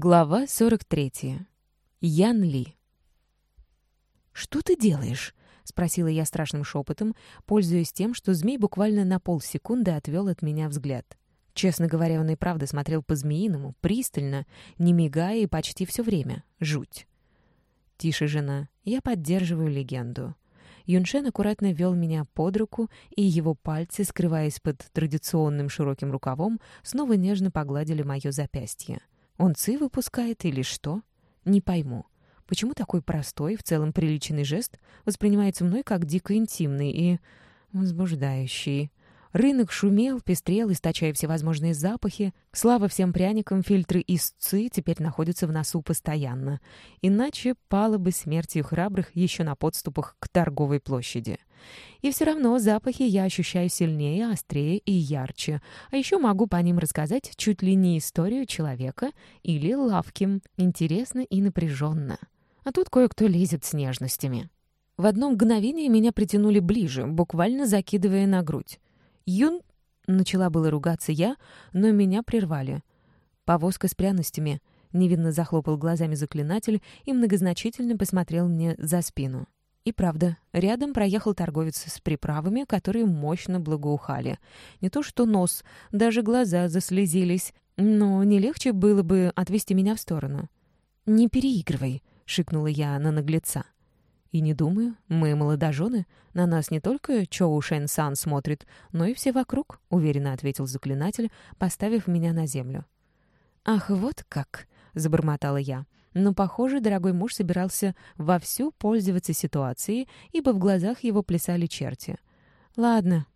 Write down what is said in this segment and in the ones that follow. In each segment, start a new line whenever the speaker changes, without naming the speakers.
Глава 43. Ян Ли. «Что ты делаешь?» — спросила я страшным шепотом, пользуясь тем, что змей буквально на полсекунды отвел от меня взгляд. Честно говоря, он и правда смотрел по-змеиному, пристально, не мигая и почти все время. Жуть. «Тише, жена, я поддерживаю легенду». Юншен аккуратно вел меня под руку, и его пальцы, скрываясь под традиционным широким рукавом, снова нежно погладили мое запястье. Он ци выпускает или что? Не пойму. Почему такой простой, в целом приличный жест воспринимается мной как дико интимный и возбуждающий? Рынок шумел, пестрел, источая всевозможные запахи. Слава всем пряникам, фильтры ЦИ теперь находятся в носу постоянно. Иначе пала бы смертью храбрых еще на подступах к торговой площади. И все равно запахи я ощущаю сильнее, острее и ярче. А еще могу по ним рассказать чуть ли не историю человека или лавки. Интересно и напряженно. А тут кое-кто лезет с нежностями. В одно мгновение меня притянули ближе, буквально закидывая на грудь. «Юн...» — начала было ругаться я, но меня прервали. «Повозка с пряностями», — невинно захлопал глазами заклинатель и многозначительно посмотрел мне за спину. И правда, рядом проехал торговец с приправами, которые мощно благоухали. Не то что нос, даже глаза заслезились. Но не легче было бы отвести меня в сторону. «Не переигрывай», — шикнула я на наглеца. «И не думаю, мы молодожены. На нас не только Чоу Шэн Сан смотрит, но и все вокруг», — уверенно ответил заклинатель, поставив меня на землю. «Ах, вот как!» — забормотала я. Но, похоже, дорогой муж собирался вовсю пользоваться ситуацией, ибо в глазах его плясали черти. «Ладно,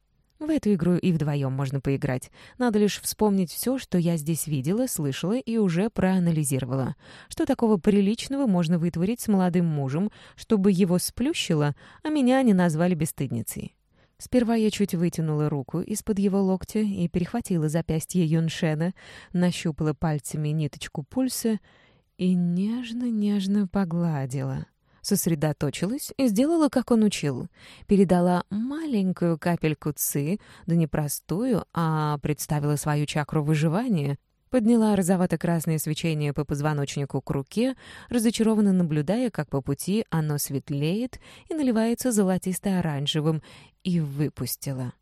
в эту игру и вдвоем можно поиграть. Надо лишь вспомнить все, что я здесь видела, слышала и уже проанализировала. Что такого приличного можно вытворить с молодым мужем, чтобы его сплющило, а меня не назвали бесстыдницей? Сперва я чуть вытянула руку из-под его локтя и перехватила запястье Юншена, нащупала пальцами ниточку пульса и нежно-нежно погладила сосредоточилась и сделала, как он учил. Передала маленькую капельку ци, да не простую, а представила свою чакру выживания, подняла розовато-красное свечение по позвоночнику к руке, разочарованно наблюдая, как по пути оно светлеет и наливается золотисто-оранжевым, и выпустила.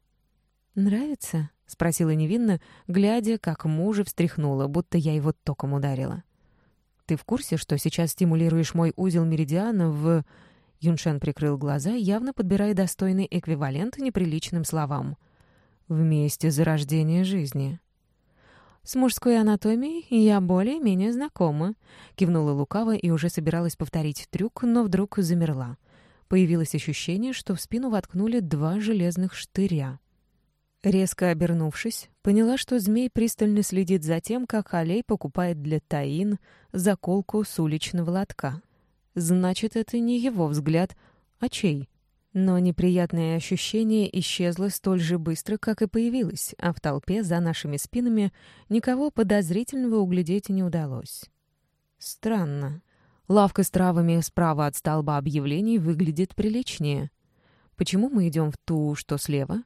«Нравится?» — спросила невинно, глядя, как мужа встряхнула, будто я его током ударила. Ты в курсе, что сейчас стимулируешь мой узел меридиана в...» Юншен прикрыл глаза, явно подбирая достойный эквивалент неприличным словам. «Вместе зарождение жизни». «С мужской анатомией я более-менее знакома», — кивнула лукаво и уже собиралась повторить трюк, но вдруг замерла. Появилось ощущение, что в спину воткнули два железных штыря. Резко обернувшись, поняла, что змей пристально следит за тем, как Алей покупает для Таин заколку с уличного лотка. Значит, это не его взгляд, а чей? Но неприятное ощущение исчезло столь же быстро, как и появилось, а в толпе за нашими спинами никого подозрительного углядеть не удалось. Странно. Лавка с травами справа от столба объявлений выглядит приличнее. Почему мы идем в ту, что слева?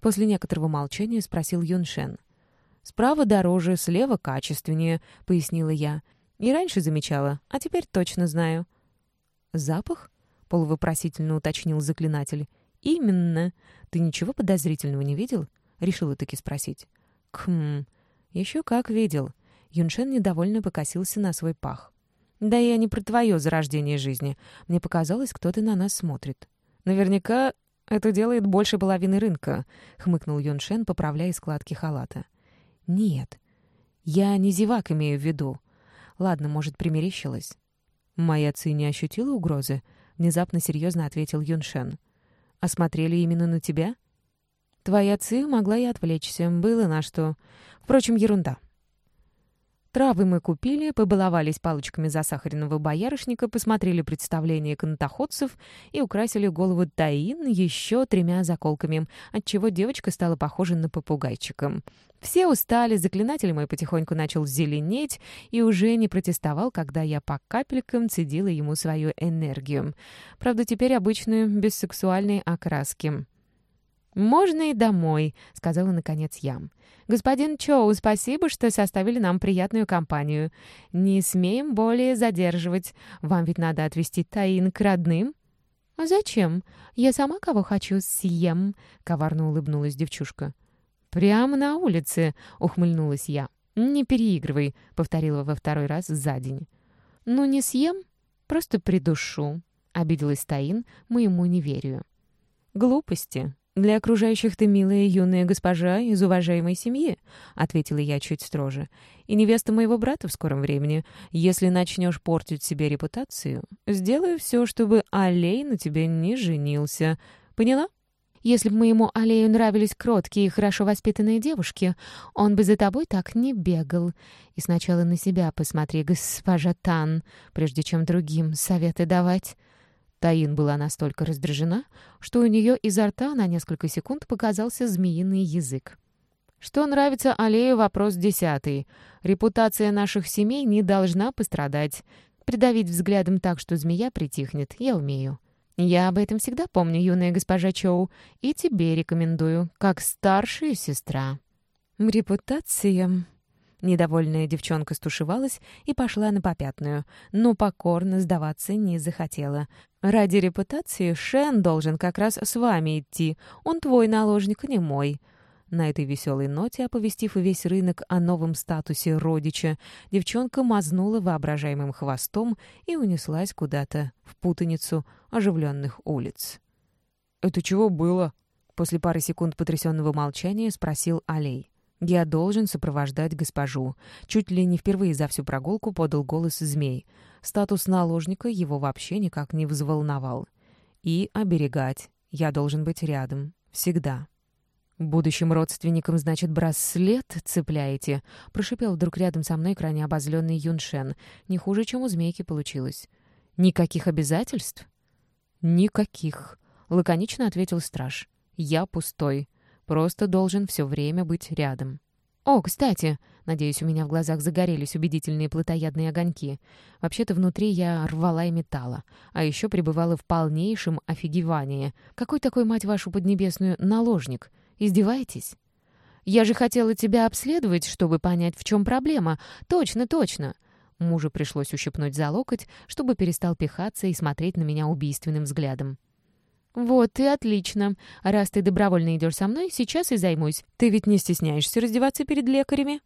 После некоторого молчания спросил Юншен. «Справа дороже, слева качественнее», — пояснила я. «И раньше замечала, а теперь точно знаю». «Запах?» — полувопросительно уточнил заклинатель. «Именно. Ты ничего подозрительного не видел?» — решила таки спросить. «Кхм, еще как видел». Юншен недовольно покосился на свой пах. «Да я не про твое зарождение жизни. Мне показалось, кто-то на нас смотрит. Наверняка «Это делает больше половины рынка», — хмыкнул Юншен, поправляя складки халата. «Нет, я не зевак имею в виду. Ладно, может, примерещилась». «Моя Ци не ощутила угрозы?» — внезапно серьезно ответил Юншен. «Осмотрели именно на тебя?» «Твоя Ци могла и отвлечься, было на что. Впрочем, ерунда». Травы мы купили, побаловались палочками засахаренного боярышника, посмотрели представление канатоходцев и украсили голову Таин еще тремя заколками, отчего девочка стала похожа на попугайчика. Все устали, заклинатель мой потихоньку начал зеленеть и уже не протестовал, когда я по капелькам цедила ему свою энергию. Правда, теперь обычную, без сексуальной окраски. «Можно и домой», — сказала наконец Ям. «Господин Чоу, спасибо, что составили нам приятную компанию. Не смеем более задерживать. Вам ведь надо отвезти Таин к родным». «А зачем? Я сама кого хочу съем», — коварно улыбнулась девчушка. «Прямо на улице», — ухмыльнулась я. «Не переигрывай», — повторила во второй раз за день. «Ну, не съем, просто придушу», — обиделась Таин моему неверию. «Глупости. Для окружающих ты милая юная госпожа из уважаемой семьи», — ответила я чуть строже. «И невеста моего брата в скором времени. Если начнешь портить себе репутацию, сделаю все, чтобы Алей на тебе не женился. Поняла?» Если бы моему Алею нравились кроткие и хорошо воспитанные девушки, он бы за тобой так не бегал. И сначала на себя посмотри, госпожа Тан, прежде чем другим советы давать». Таин была настолько раздражена, что у нее изо рта на несколько секунд показался змеиный язык. Что нравится Алею, вопрос десятый. Репутация наших семей не должна пострадать. Придавить взглядом так, что змея притихнет, я умею. Я об этом всегда помню, юная госпожа Чоу, и тебе рекомендую, как старшая сестра. Репутация... Недовольная девчонка стушевалась и пошла на попятную, но покорно сдаваться не захотела. «Ради репутации Шен должен как раз с вами идти. Он твой наложник, не мой». На этой веселой ноте, оповестив весь рынок о новом статусе родича, девчонка мазнула воображаемым хвостом и унеслась куда-то в путаницу оживленных улиц. «Это чего было?» После пары секунд потрясенного молчания спросил Алей. «Я должен сопровождать госпожу». Чуть ли не впервые за всю прогулку подал голос змей. Статус наложника его вообще никак не взволновал. «И оберегать. Я должен быть рядом. Всегда». «Будущим родственникам, значит, браслет цепляете?» — прошипел вдруг рядом со мной крайне обозленный Юншен. Не хуже, чем у змейки получилось. «Никаких обязательств?» «Никаких», — лаконично ответил страж. «Я пустой. Просто должен все время быть рядом». «О, кстати!» Надеюсь, у меня в глазах загорелись убедительные плотоядные огоньки. Вообще-то внутри я рвала и металла. А еще пребывала в полнейшем офигевании. Какой такой, мать вашу поднебесную, наложник? Издеваетесь? Я же хотела тебя обследовать, чтобы понять, в чем проблема. Точно, точно. Мужу пришлось ущипнуть за локоть, чтобы перестал пихаться и смотреть на меня убийственным взглядом. «Вот и отлично. Раз ты добровольно идешь со мной, сейчас и займусь. Ты ведь не стесняешься раздеваться перед лекарями?»